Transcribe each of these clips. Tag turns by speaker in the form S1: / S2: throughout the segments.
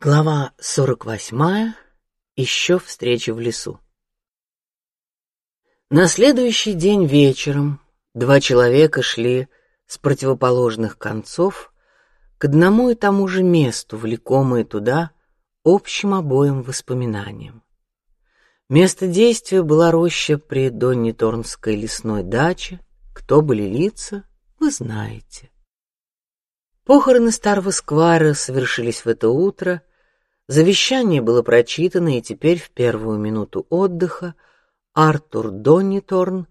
S1: Глава сорок восьмая. Еще встреча в лесу. На следующий день вечером два человека шли с противоположных концов к одному и тому же месту, влекомые туда общим обоим воспоминаниям. Место действия была роща при Донниторнской лесной даче. Кто были лица, вы знаете. Похороны старого сквайра совершились в это утро Завещание было прочитано, и теперь в первую минуту отдыха Артур Донниторн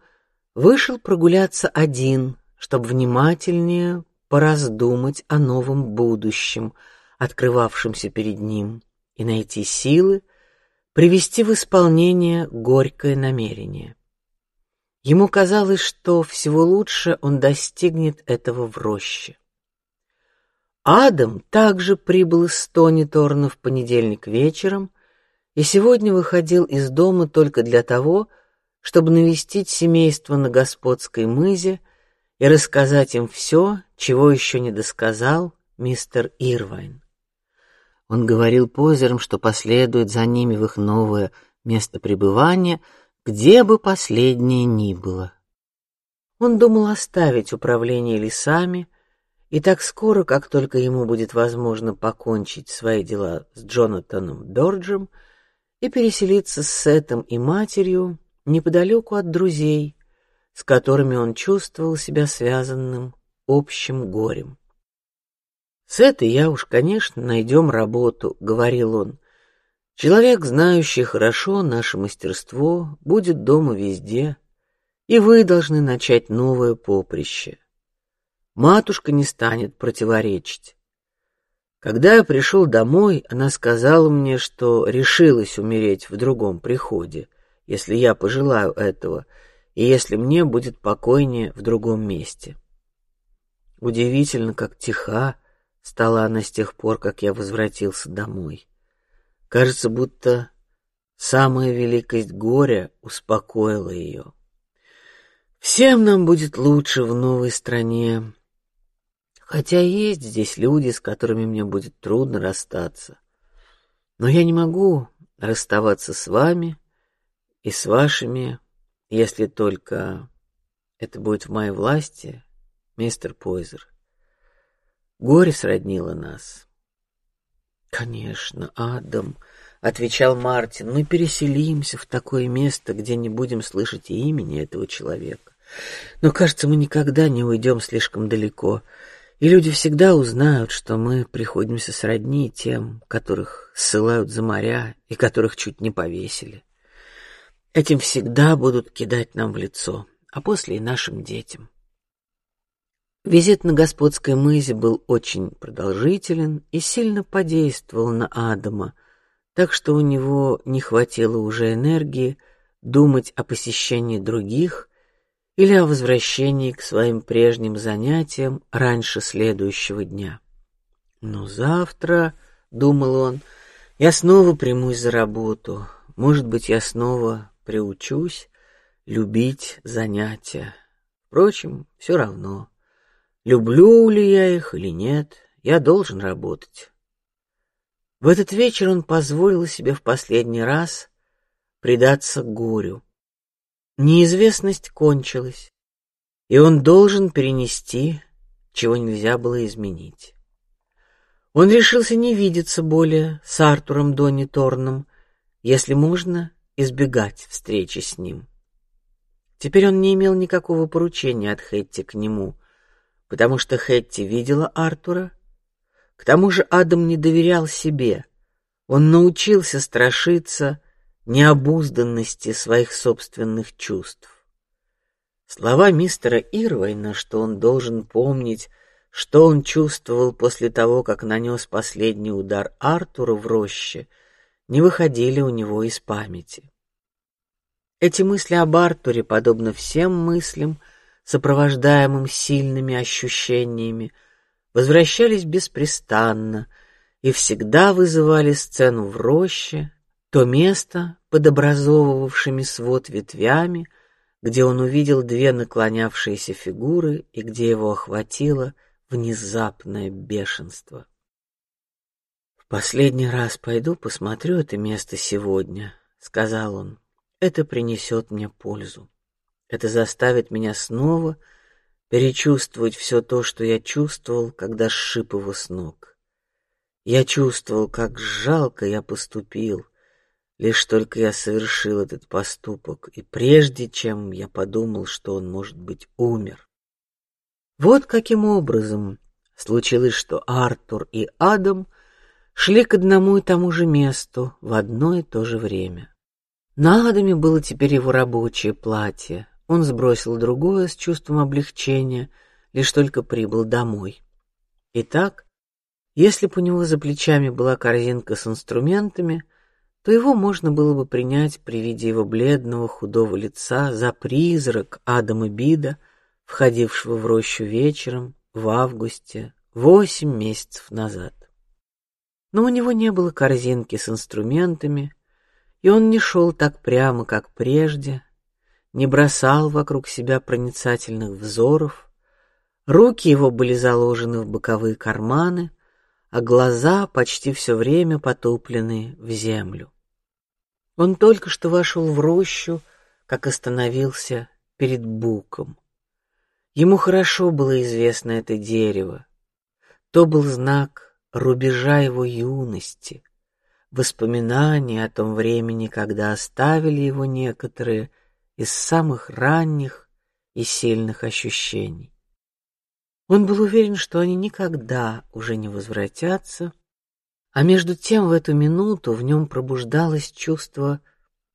S1: вышел прогуляться один, чтобы внимательнее пораздумать о новом будущем, открывавшемся перед ним, и найти силы привести в исполнение горькое намерение. Ему казалось, что всего лучше он достигнет этого в роще. Адам также прибыл из Стониторна в понедельник вечером и сегодня выходил из дома только для того, чтобы навестить семейство на господской мызе и рассказать им все, чего еще не досказал мистер Ирвайн. Он говорил позерам, что последует за ними в их новое место пребывания, где бы последнее ни было. Он думал оставить управление лесами и так скоро, как только ему будет возможно покончить свои дела с Джонатаном Дорджем и переселиться с Сетом и матерью неподалеку от друзей, с которыми он чувствовал себя связанным общим горем. Сет и я уж, конечно, найдем работу, говорил он. Человек, знающий хорошо наше мастерство, будет дома везде, и вы должны начать новое поприще. Матушка не станет противоречить. Когда я пришел домой, она сказала мне, что решилась умереть в другом приходе, если я пожелаю этого, и если мне будет покойнее в другом месте. Удивительно, как тиха стала она с тех пор, как я возвратился домой. Кажется, будто самая великость горя успокоила ее. Всем нам будет лучше в новой стране, Хотя есть здесь люди, с которыми мне будет трудно расстаться, но я не могу расставаться с вами и с вашими, если только это будет в моей власти, мистер Пойзер. Горе сроднило нас. Конечно, Адам, отвечал Мартин. Мы переселимся в такое место, где не будем слышать имени этого человека. Но кажется, мы никогда не уйдем слишком далеко и люди всегда узнают, что мы приходимся сродни тем, которых ссылают за моря и которых чуть не повесили. Этим всегда будут кидать нам в лицо, а после и нашим детям. Визит на господской мызе был очень продолжителен и сильно подействовал на Адама, так что у него не хватило уже энергии думать о посещении других или о возвращении к своим прежним занятиям раньше следующего дня. Но завтра, думал он, я снова примусь за работу. Может быть, я снова приучусь любить занятия. Впрочем, все равно, люблю ли я их или нет, я должен работать. В этот вечер он позволил себе в последний раз предаться горю. Неизвестность кончилась, и он должен перенести, чего нельзя было изменить. Он решился не видеться более с Артуром Донни Торном, если можно избегать встречи с ним. Теперь он не имел никакого поручения от Хэтти к нему, потому что Хэтти видела Артура. К тому же Адам не доверял себе. Он научился страшиться необузданности своих собственных чувств. Слова мистера Ирвайна, что он должен помнить, что он чувствовал после того, как нанес последний удар Артуру в роще, не выходили у него из памяти. Эти мысли об Артуре, подобно всем мыслям, сопровождаемым сильными ощущениями, возвращались беспрестанно и всегда вызывали сцену в роще, то место под образовывавшими свод ветвями, где он увидел две наклонявшиеся фигуры и где его охватило внезапное бешенство. В последний раз пойду посмотрю это место сегодня, сказал он. Это принесет мне пользу. Это заставит меня снова перечувствовать все то, что я чувствовал, когда сшиб его с ног. Я чувствовал, как жалко я поступил, лишь только я совершил этот поступок, и прежде чем я подумал, что он может быть умер. Вот каким образом случилось, что Артур и Адам шли к одному и тому же месту в одно и то же время. На Адаме было теперь его рабочее платье. Он сбросил другое с чувством облегчения, лишь только прибыл домой. Итак, если бы у него за плечами была корзинка с инструментами, то его можно было бы принять при виде его бледного худого лица за призрак Адама Бида, входившего в рощу вечером в августе восемь месяцев назад. Но у него не было корзинки с инструментами, и он не шел так прямо, как прежде, не бросал вокруг себя проницательных взоров. Руки его были заложены в боковые карманы, а глаза почти все время потуплены в землю. Он только что вошел в рощу, как остановился перед буком. Ему хорошо было известно это дерево. То был знак рубежа его юности, воспоминания о том времени, когда оставили его некоторые из самых ранних и сильных ощущений. Он был уверен, что они никогда уже не возвратятся, а между тем в эту минуту в нем пробуждалось чувство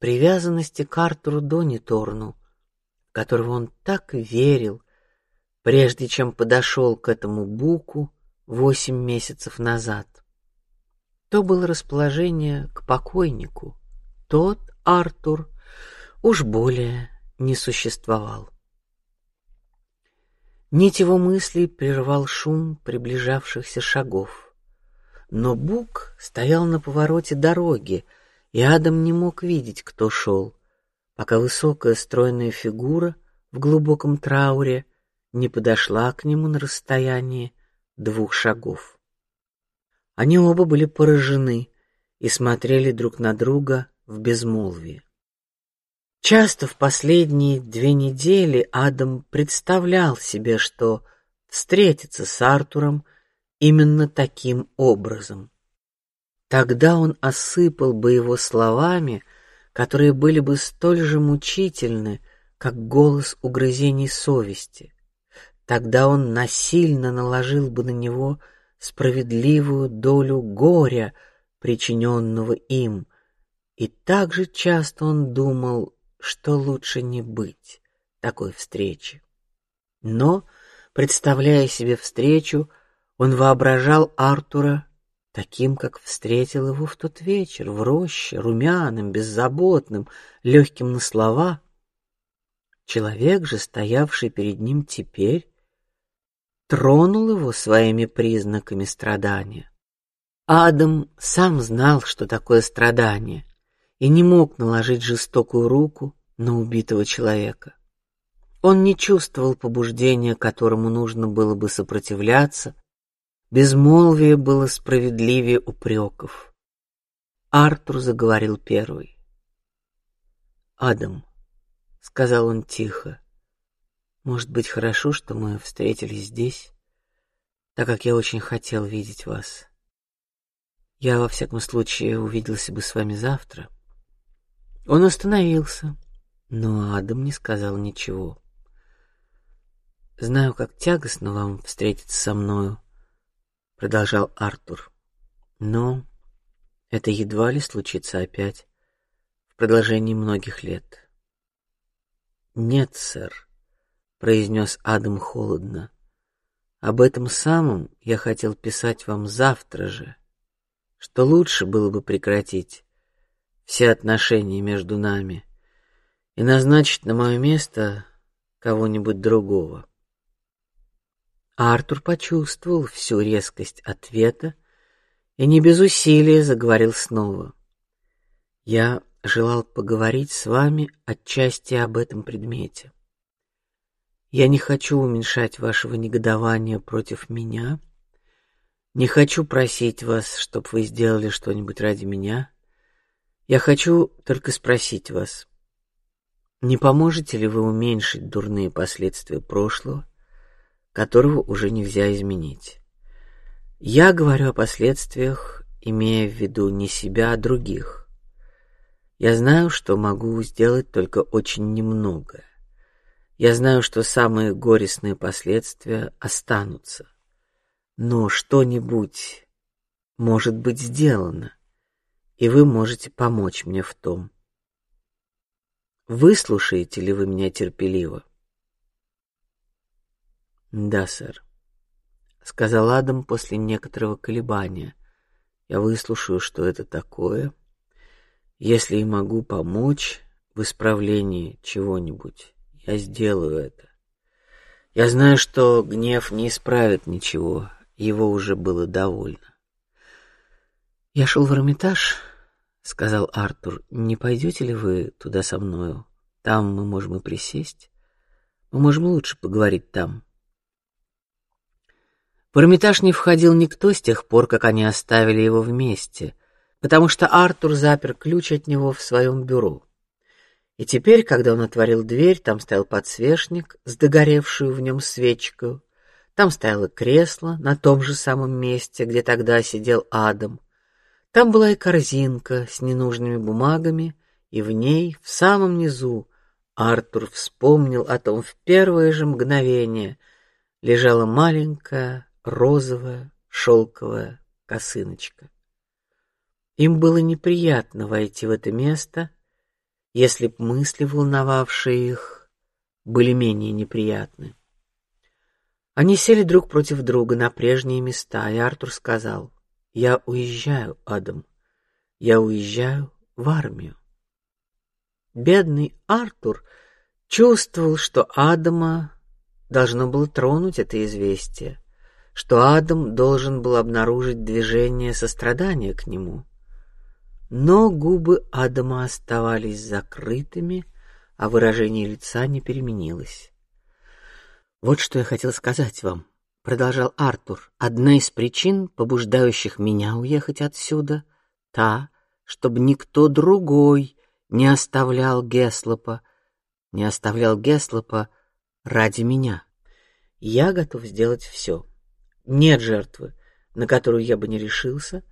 S1: привязанности к Артуру Дониторну, в которого он так верил, прежде чем подошел к этому буку восемь месяцев назад. То было расположение к покойнику. Тот Артур уж более не существовал. Нить его мыслей прервал шум приближавшихся шагов. Но Бук стоял на повороте дороги, и Адам не мог видеть, кто шел, пока высокая стройная фигура в глубоком трауре не подошла к нему на расстоянии двух шагов. Они оба были поражены и смотрели друг на друга в безмолвии. Часто в последние две недели Адам представлял себе, что встретится с Артуром именно таким образом. Тогда он осыпал бы его словами, которые были бы столь же мучительны, как голос угрызений совести. Тогда он насильно наложил бы на него справедливую долю горя, причиненного им, и так же часто он думал что лучше не быть такой встречи. Но, представляя себе встречу, он воображал Артура таким, как встретил его в тот вечер в роще, румяным, беззаботным, легким на слова. Человек же, стоявший перед ним теперь, тронул его своими признаками страдания. Адам сам знал, что такое страдание, и не мог наложить жестокую руку на убитого человека. Он не чувствовал побуждения, которому нужно было бы сопротивляться. Безмолвие было справедливее упреков. Артур заговорил первый. Адам, сказал он тихо, может быть хорошо, что мы встретились здесь, так как я очень хотел видеть вас. Я во всяком случае увиделся бы с вами завтра. Он остановился, но Адам не сказал ничего. Знаю, как тягостно вам встретиться со мною, продолжал Артур, но это едва ли случится опять в продолжении многих лет. Нет, сэр, произнес Адам холодно. Об этом самом я хотел писать вам завтра же, что лучше было бы прекратить все отношения между нами и назначить на мое место кого-нибудь другого. Артур почувствовал всю резкость ответа и не без усилия заговорил снова. Я желал поговорить с вами отчасти об этом предмете. Я не хочу уменьшать вашего негодования против меня, Не хочу просить вас, чтобы вы сделали что-нибудь ради меня. Я хочу только спросить вас, не поможете ли вы уменьшить дурные последствия прошлого, которого уже нельзя изменить? Я говорю о последствиях, имея в виду не себя, а других. Я знаю, что могу сделать только очень немного. Я знаю, что самые горестные последствия останутся, но что-нибудь может быть сделано, и вы можете помочь мне в том. Выслушаете ли вы меня терпеливо? Да, сэр, сказал Адам после некоторого колебания. Я выслушаю, что это такое. Если и могу помочь в исправлении чего-нибудь, я сделаю это. Я знаю, что гнев не исправит ничего, его уже было довольно. Я шел в Эрмитаж, сказал Артур. Не пойдете ли вы туда со мною? Там мы можем и присесть. Мы можем лучше поговорить там. В Эрмитаж не входил никто с тех пор, как они оставили его вместе, потому что Артур запер ключ от него в своем бюро. И теперь, когда он отворил дверь, там стоял подсвечник с догоревшую в нем свечкой, там стояло кресло на том же самом месте, где тогда сидел Адам. Там была и корзинка с ненужными бумагами, и в ней, в самом низу, Артур вспомнил о том в первое же мгновение, лежала маленькая розовая шелковая косыночка. Им было неприятно войти в это место, если б мысли, волновавшие их, были менее неприятны. Они сели друг против друга на прежние места, и Артур сказал: "Я уезжаю, Адам. Я уезжаю в армию". Бедный Артур чувствовал, что Адама должно было тронуть это известие, что Адам должен был обнаружить движение сострадания к нему. Но губы Адама оставались закрытыми, а выражение лица не переменилось. Вот что я хотел сказать вам, продолжал Артур. Одна из причин, побуждающих меня уехать отсюда, та, чтобы никто другой не оставлял Геслопа, не оставлял Геслопа ради меня. Я готов сделать все. Нет жертвы, на которую я бы не решился,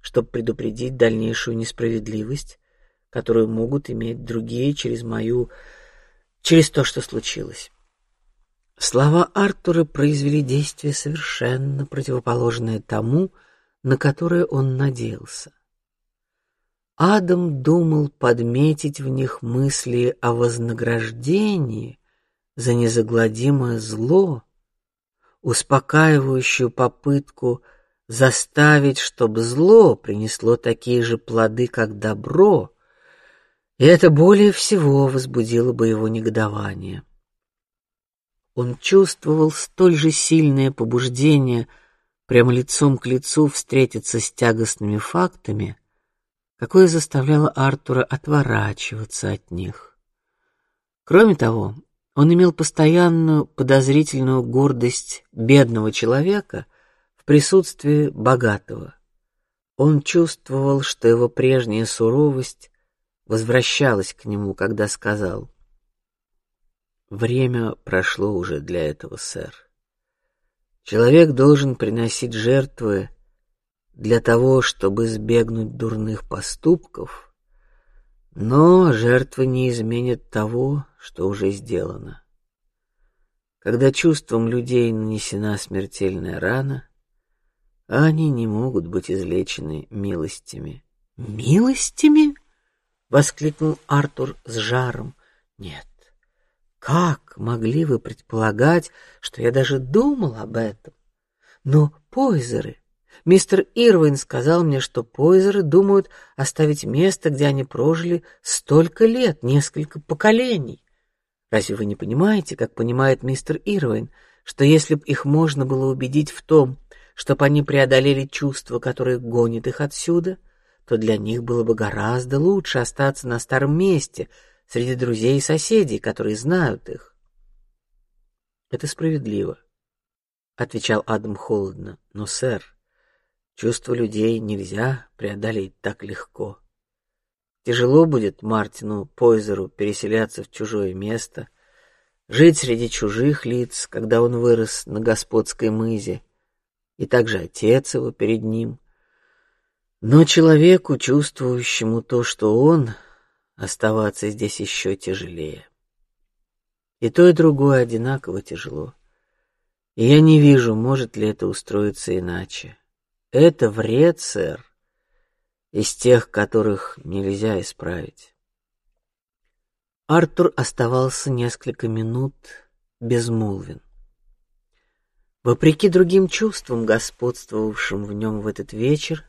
S1: чтобы предупредить дальнейшую несправедливость, которую могут иметь другие через мою, через то, что случилось. Слова Артура произвели действие совершенно противоположное тому, на которое он надеялся. Адам думал подметить в них мысли о вознаграждении за незагладимое зло, успокаивающую попытку заставить, чтобы зло принесло такие же плоды, как добро, и это более всего возбудило бы его негодование. Он чувствовал столь же сильное побуждение прямо лицом к лицу встретиться с тягостными фактами, какое заставляло Артура отворачиваться от них. Кроме того, он имел постоянную подозрительную гордость бедного человека в присутствии богатого. Он чувствовал, что его прежняя суровость возвращалась к нему, когда сказал: Время прошло уже для этого, сэр. Человек должен приносить жертвы для того, чтобы избегнуть дурных поступков, но жертвы не изменят того, что уже сделано. Когда чувствам людей нанесена смертельная рана, они не могут быть излечены милостями.
S2: Милостями? воскликнул Артур с жаром. Нет, как могли вы предполагать, что я даже думал об этом? Но Пойзеры, мистер Ирвин сказал мне, что Пойзеры думают оставить место, где они прожили столько лет, несколько поколений. Разве вы не понимаете, как понимает мистер Ирвин, что если бы их можно было убедить в том, чтобы они преодолели чувства, которые гонят их отсюда, то для них было бы гораздо лучше остаться на старом месте, среди друзей и соседей, которые знают их.
S1: Это справедливо, отвечал Адам холодно. Но, сэр,
S2: Чувства людей нельзя преодолеть так легко. Тяжело будет Мартину Пойзеру переселяться в чужое место, жить среди чужих лиц, когда он вырос на господской мызе, и также отец его перед ним. Но человеку, чувствующему то, что он, оставаться здесь еще тяжелее. И то и другое одинаково тяжело. И я не вижу, может ли это устроиться иначе. Это вред, сэр, из тех, которых нельзя исправить. Артур оставался несколько минут безмолвен. Вопреки другим чувствам, господствовавшим в нем в этот вечер,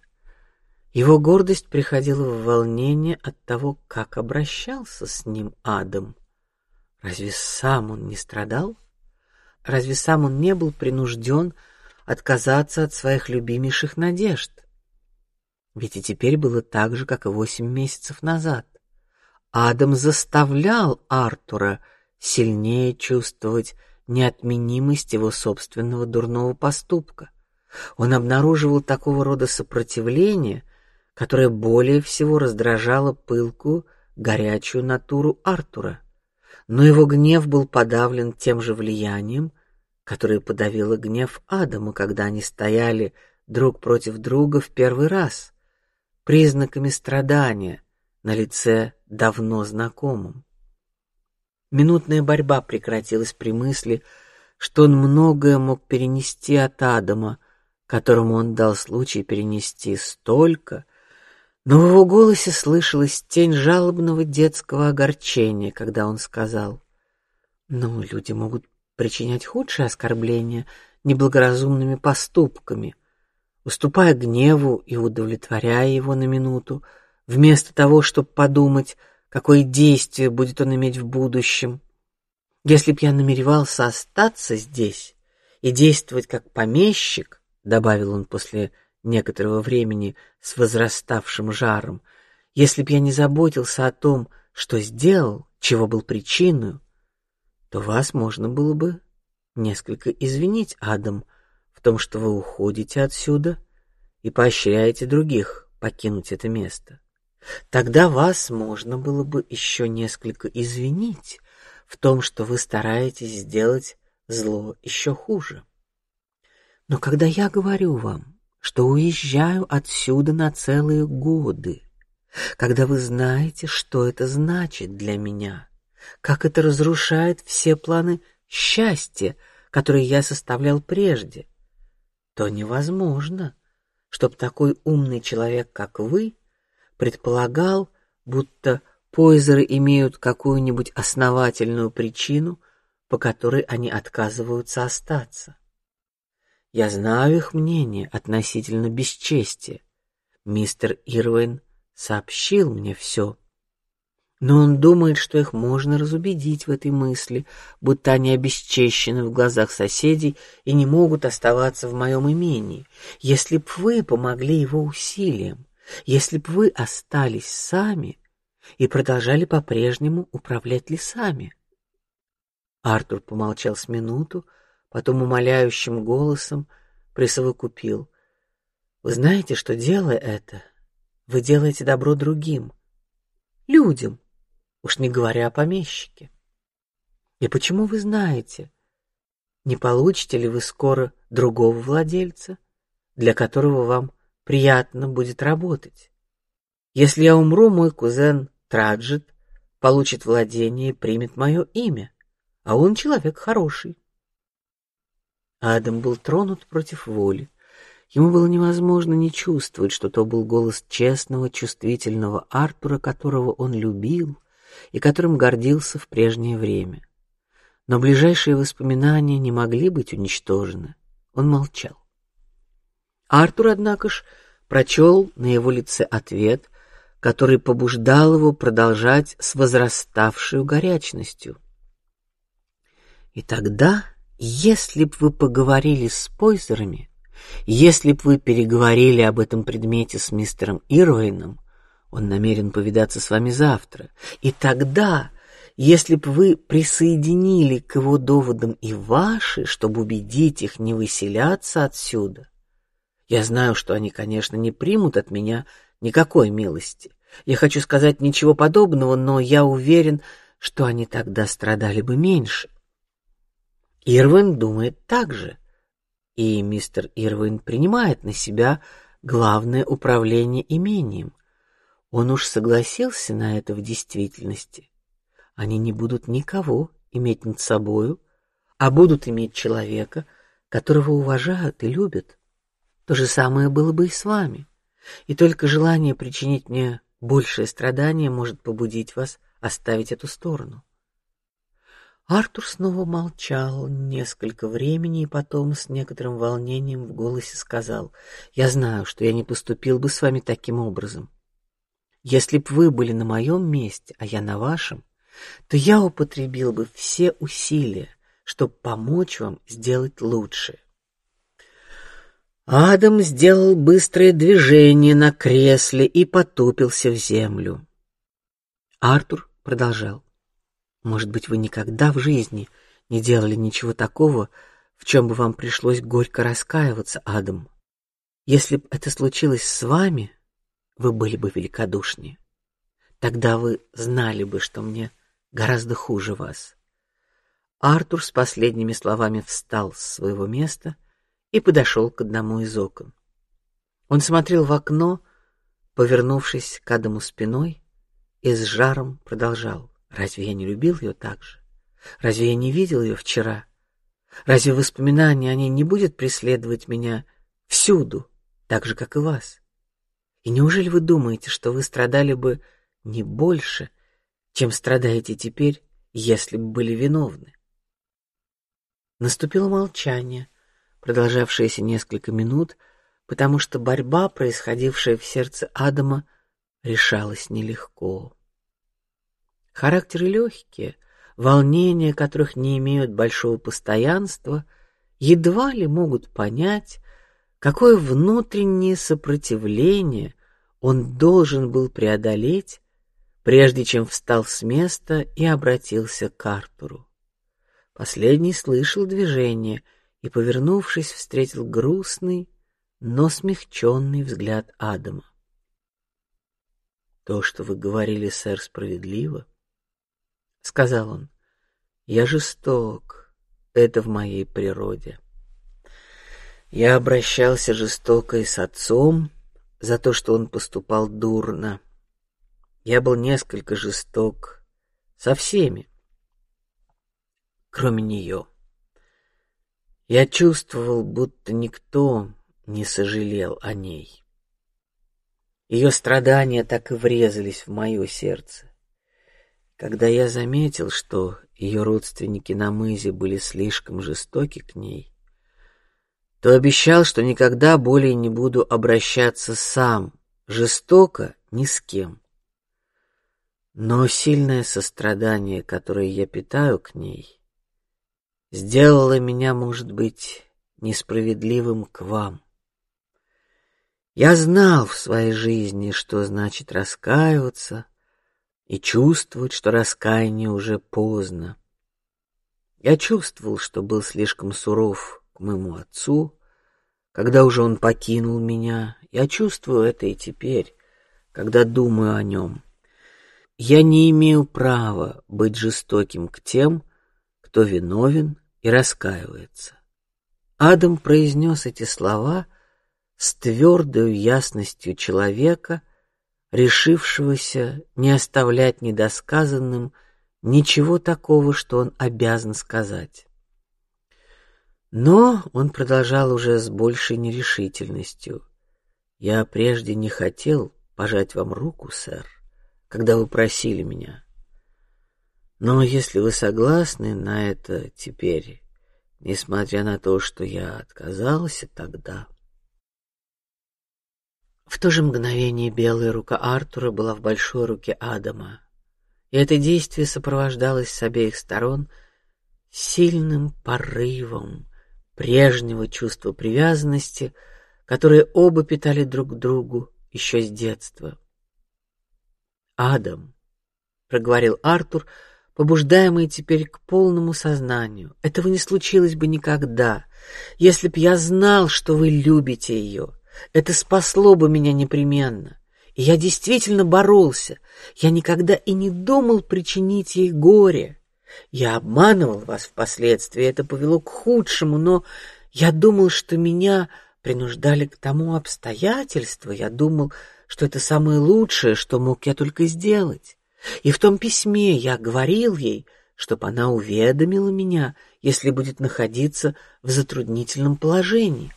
S2: его гордость приходила в волнение от того, как обращался с ним Адам. Разве сам он не страдал? Разве сам он не был принужден отказаться от своих любимейших надежд? Ведь и теперь было так же, как и восемь месяцев назад. Адам заставлял Артура сильнее чувствовать неотменимость его собственного дурного поступка. Он обнаруживал такого рода сопротивление, которое более всего раздражало пылкую, горячую натуру Артура. Но его гнев был подавлен тем же влиянием, которое подавило гнев Адама, когда они стояли друг против друга в первый раз, признаками страдания на лице давно знакомым. Минутная борьба прекратилась при мысли, что он многое мог перенести от Адама, которому он дал случай перенести столько, но в его голосе слышалась тень жалобного детского огорчения, когда он сказал: "Ну, люди могут причинять худшие оскорбления неблагоразумными поступками, уступая гневу и удовлетворяя его на минуту, вместо того, чтобы подумать, какое действие будет он иметь в будущем. Если б я намеревался остаться здесь и действовать как помещик, добавил он после некоторого времени с возраставшим жаром, если б я не заботился о том, что сделал, чего был причиной, то вас можно было бы несколько извинить, Адам, в том, что вы уходите отсюда и поощряете других покинуть это место. Тогда вас можно было бы еще несколько извинить в том, что вы стараетесь сделать зло еще хуже. Но когда я говорю вам, что уезжаю отсюда на целые годы, когда вы знаете, что это значит для меня, как это разрушает все планы счастья, которые я составлял прежде, то невозможно, чтобы такой умный человек, как вы, предполагал, будто Пойзеры имеют какую-нибудь основательную причину, по которой они отказываются остаться. Я знаю их мнение относительно бесчестия. Мистер Ирвин сообщил мне все. Но он думает, что их можно разубедить в этой мысли, будто они обесчещены в глазах соседей и не могут оставаться в моем имении. Если б вы помогли его усилиям, если б вы остались сами и продолжали по-прежнему управлять лесами. Артур помолчал с минуту, потом умоляющим голосом присовокупил: "Вы знаете, что делая это, вы делаете добро другим, людям, уж не говоря о помещике. И почему вы знаете, не получите ли вы скоро другого владельца, для которого вам приятно будет работать? Если я умру, мой кузен Траджет получит владение и примет мое имя, а он человек хороший. Адам был тронут против воли. Ему было невозможно не чувствовать, что то был голос честного, чувствительного Артура, которого он любил и которым гордился в прежнее время. Но ближайшие воспоминания не могли быть уничтожены. Он молчал. Артур, однако ж, прочел на его лице ответ, который побуждал его продолжать с возраставшей горячностью. И тогда если б вы поговорили с Пойзерами, если б вы переговорили об этом предмете с мистером Ирвейном, он намерен повидаться с вами завтра, и тогда, если б вы присоединили к его доводам и ваши, чтобы убедить их не выселяться отсюда, Я знаю, что они, конечно, не примут от меня никакой милости. Я хочу сказать ничего подобного, но я уверен, что они тогда страдали бы меньше. Ирвин думает так же, и мистер Ирвин принимает на себя главное управление имением. Он уж согласился на это в действительности. Они не будут никого иметь над собою, а будут иметь человека, которого уважают и любят. То же самое было бы и с вами. И только желание причинить мне большее страдание может побудить вас оставить эту сторону. Артур снова молчал несколько времени и потом с некоторым волнением в голосе сказал: "Я знаю, что я не поступил бы с вами таким образом. Если б вы были на моем месте, а я на вашем, то я употребил бы все усилия, чтобы помочь вам сделать лучше. Адам сделал быстрое движение на кресле и потупился в землю. Артур продолжал: "Может быть, вы никогда в жизни не делали ничего такого, в чем бы вам пришлось горько раскаиваться, Адам. Если бы это случилось с вами, вы были бы великодушнее. Тогда вы знали бы, что мне гораздо хуже вас". Артур с последними словами встал с своего места и подошел к одному из окон. Он смотрел в окно, повернувшись к Адаму спиной, и с жаром продолжал: "Разве я не любил ее так же? Разве я не видел ее вчера? Разве воспоминание о ней не будет преследовать меня всюду, так же как и вас? И неужели вы думаете, что вы страдали бы не больше, чем страдаете теперь, если бы были виновны?" Наступило молчание продолжавшееся несколько минут, потому что борьба, происходившая в сердце Адама, решалась нелегко. Характеры легкие, волнения которых не имеют большого постоянства, едва ли могут понять, какое внутреннее сопротивление он должен был преодолеть, прежде чем встал с места и обратился к Артуру. Последний слышал движение и, повернувшись, встретил грустный, но смягченный взгляд Адама. То, что вы говорили, сэр, справедливо, сказал он. Я жесток, это в моей природе. Я обращался жестоко и с отцом за то, что он поступал дурно. Я был несколько жесток со всеми, кроме нее. Я чувствовал, будто никто не сожалел о ней. Ее страдания так и врезались в мое сердце. Когда я заметил, что ее родственники на мызе были слишком жестоки к ней, то обещал, что никогда более не буду обращаться сам жестоко ни с кем. Но сильное сострадание, которое я питаю к ней, сделала меня, может быть, несправедливым к вам. Я знал в своей жизни, что значит раскаиваться и чувствовать, что раскаяние уже поздно. Я чувствовал, что был слишком суров моему отцу, когда уже он покинул меня. Я чувствую это и теперь, когда думаю о нем. Я не имею права быть жестоким к тем, кто виновен и раскаивается. Адам произнес эти слова с твердой ясностью человека, решившегося не оставлять недосказанным ничего такого, что он обязан сказать. Но он продолжал уже с большей нерешительностью: "Я прежде не хотел пожать вам руку, сэр, когда вы просили меня. Но если вы согласны на это теперь, несмотря на то, что я отказался тогда. В то же мгновение белая рука Артура была в большой руке Адама, и это действие сопровождалось с обеих сторон сильным порывом прежнего чувства привязанности, которое оба питали друг к другу еще с детства. Адам, проговорил Артур, побуждаемый теперь к полному сознанию. Этого не случилось бы никогда, если б я знал, что вы любите ее, Это спасло бы меня непременно. И я действительно боролся. Я никогда и не думал причинить ей горе. Я обманывал вас впоследствии, это повело к худшему, но я думал, что меня принуждали к тому обстоятельства. Я думал, что это самое лучшее, что мог я только сделать. И в том письме я говорил ей, чтобы она уведомила меня, если будет находиться в затруднительном положении.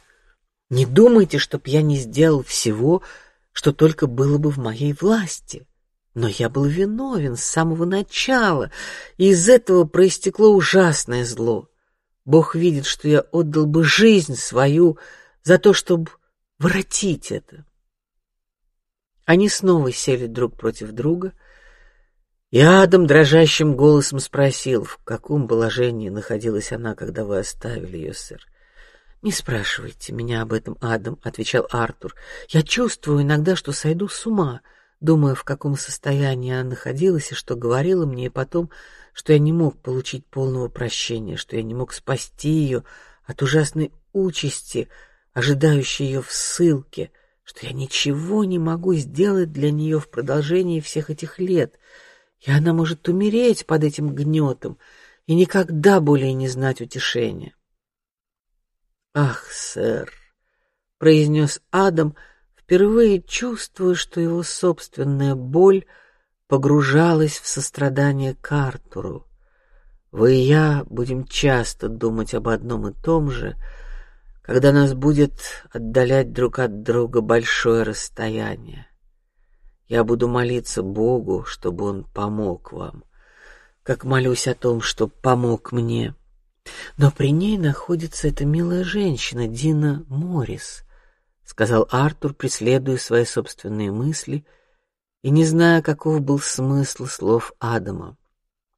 S2: Не думайте, чтоб я не сделал всего, что только было бы в моей власти. Но я был виновен с самого начала, и из этого проистекло ужасное зло. Бог видит, что я отдал бы жизнь свою за то, чтобы воротить это. Они снова сели друг против друга, и Адам дрожащим голосом спросил, в каком положении находилась она, когда вы оставили ее, сэр. Не спрашивайте меня об этом, Адам, отвечал Артур. Я чувствую иногда, что сойду с ума, думая, в каком состоянии она находилась и что говорила мне, и потом, что я не мог получить полного прощения, что я не мог спасти ее от ужасной участи, ожидающей ее в ссылке, что я ничего не могу сделать для нее в продолжении всех этих лет, и она может умереть под этим гнетом и никогда более не знать утешения. Ах, сэр, произнес Адам, впервые чувствуя, что его собственная боль погружалась в сострадание к Артуру. Вы и я будем часто думать об одном и том же, когда нас будет отдалять друг от друга большое расстояние. Я буду молиться Богу, чтобы Он помог вам, как молюсь о том, чтобы помог мне. Но при ней находится эта милая женщина Дина Моррис, сказал Артур, преследуя свои собственные мысли и не зная, каков был смысл слов Адама.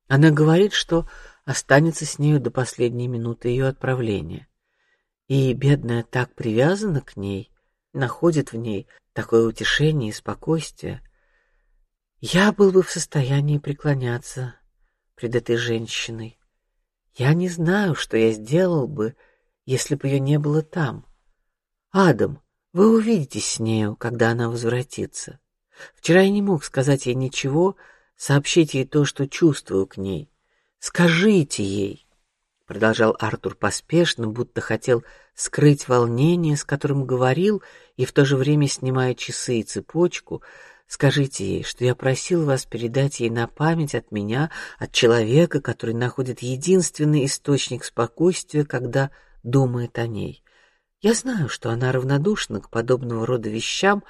S2: Она говорит, что останется с нею до последней минуты ее отправления, и бедная так привязана к ней, находит в ней такое утешение и спокойствие. Я был бы в состоянии преклоняться пред этой женщиной. Я не знаю, что я сделал бы, если бы ее не было там. Адам, вы увидитесь с нею, когда она возвратится. Вчера я не мог сказать ей ничего, сообщить ей то, что чувствую к ней. Скажите ей, продолжал Артур поспешно, будто хотел скрыть волнение, с которым говорил, и в то же время снимая часы и цепочку, Скажите ей, что я просил вас передать ей на память от меня, от человека, который находит единственный источник спокойствия, когда думает о ней. Я знаю, что она равнодушна к подобного рода вещам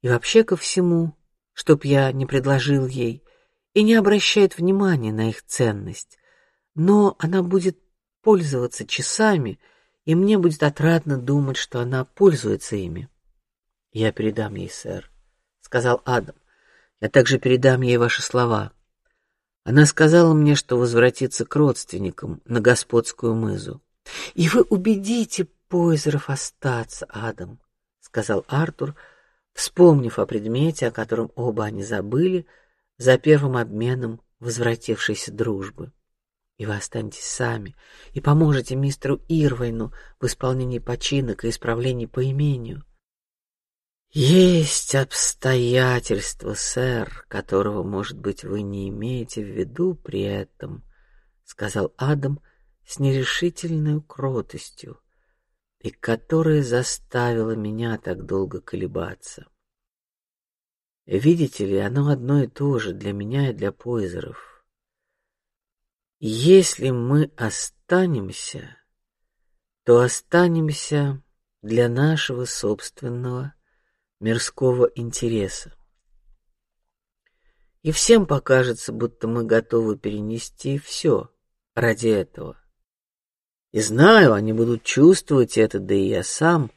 S2: и вообще ко всему, чтоб я не предложил ей, и не обращает внимания на их ценность. Но она будет пользоваться часами, и мне будет отрадно думать, что она пользуется ими. Я передам ей, сэр сказал Адам. Я также передам ей ваши слова. Она сказала мне, что возвратится к родственникам на господскую мызу. И вы убедите Пойзеров остаться, Адам, сказал Артур, вспомнив о предмете, о котором оба они забыли за первым обменом возвратившейся дружбы. И вы останетесь сами и поможете мистеру Ирвайну в исполнении починок и исправлений по имению. Есть обстоятельства, сэр, которого, может быть, вы не имеете в виду при этом, сказал Адам с нерешительной кротостью, и которое заставило меня так долго колебаться. Видите ли, оно одно и то же для меня и для Пойзеров. Если мы останемся, то останемся для нашего собственного мирского интереса. И всем покажется, будто мы готовы перенести все ради этого. И знаю, они будут чувствовать это, да и я сам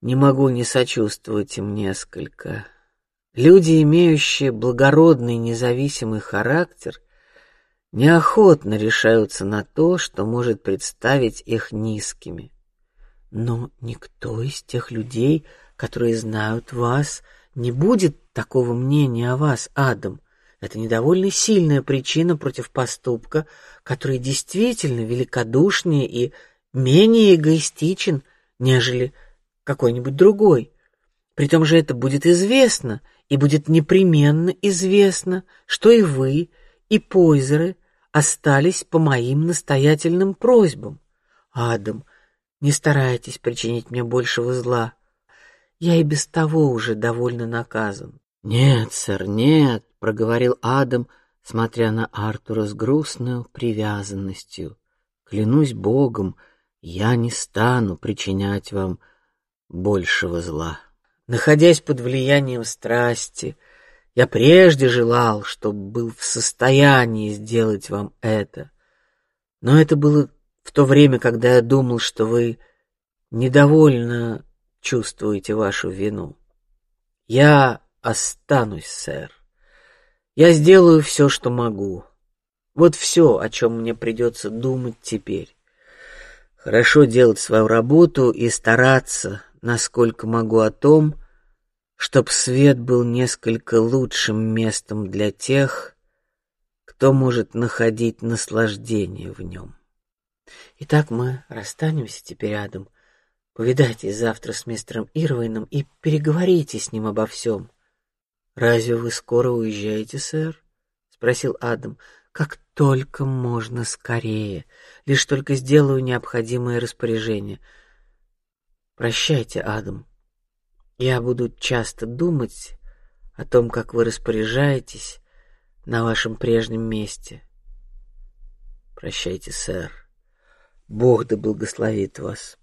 S2: не могу не сочувствовать им несколько. Люди, имеющие благородный независимый характер, неохотно решаются на то, что может представить их низкими. Но никто из тех людей, которые знают вас, не будет такого мнения о вас, Адам. Это недовольно сильная причина против поступка, который действительно великодушнее и менее эгоистичен, нежели какой-нибудь другой. При том же это будет известно, и будет непременно известно, что и вы, и Пойзеры остались по моим настоятельным просьбам. Адам, не старайтесь причинить мне большего зла. Я и без того уже довольно наказан.
S1: Нет, сэр, нет, проговорил Адам, смотря на Артура с грустной привязанностью. Клянусь Богом, я не стану причинять вам большего зла. Находясь под влиянием страсти, я прежде желал, чтобы был в состоянии сделать вам это, но это было в то время, когда я думал, что вы недовольно чувствуете вашу вину. Я останусь, сэр. Я сделаю все, что могу. Вот все, о чем мне придется думать теперь. Хорошо делать свою работу и стараться, насколько могу, о том, чтоб свет был несколько лучшим местом для тех, кто может находить наслаждение в нем.
S2: Итак, мы расстанемся теперь, Адам. Повидайтесь завтра с мистером Ирвином и переговорите с ним обо всем.
S1: Разве вы скоро уезжаете, сэр? спросил Адам.
S2: Как только можно скорее. Лишь только сделаю необходимые распоряжения. Прощайте, Адам. Я буду часто думать о том, как вы распоряжаетесь на вашем прежнем месте.
S1: Прощайте, сэр. Бог да благословит вас.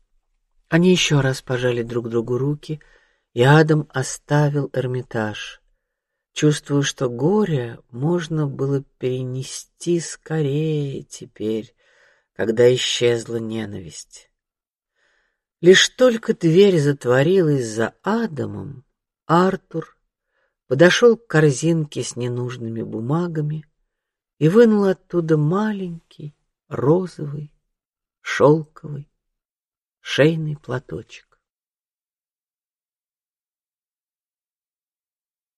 S2: Они еще раз пожали друг другу руки, и Адам оставил Эрмитаж, чувствуя, что горе можно было перенести скорее теперь, когда исчезла ненависть. Лишь только дверь затворилась за Адамом, Артур подошел к корзинке с ненужными бумагами и вынул оттуда маленький розовый шелковый шейный платочек.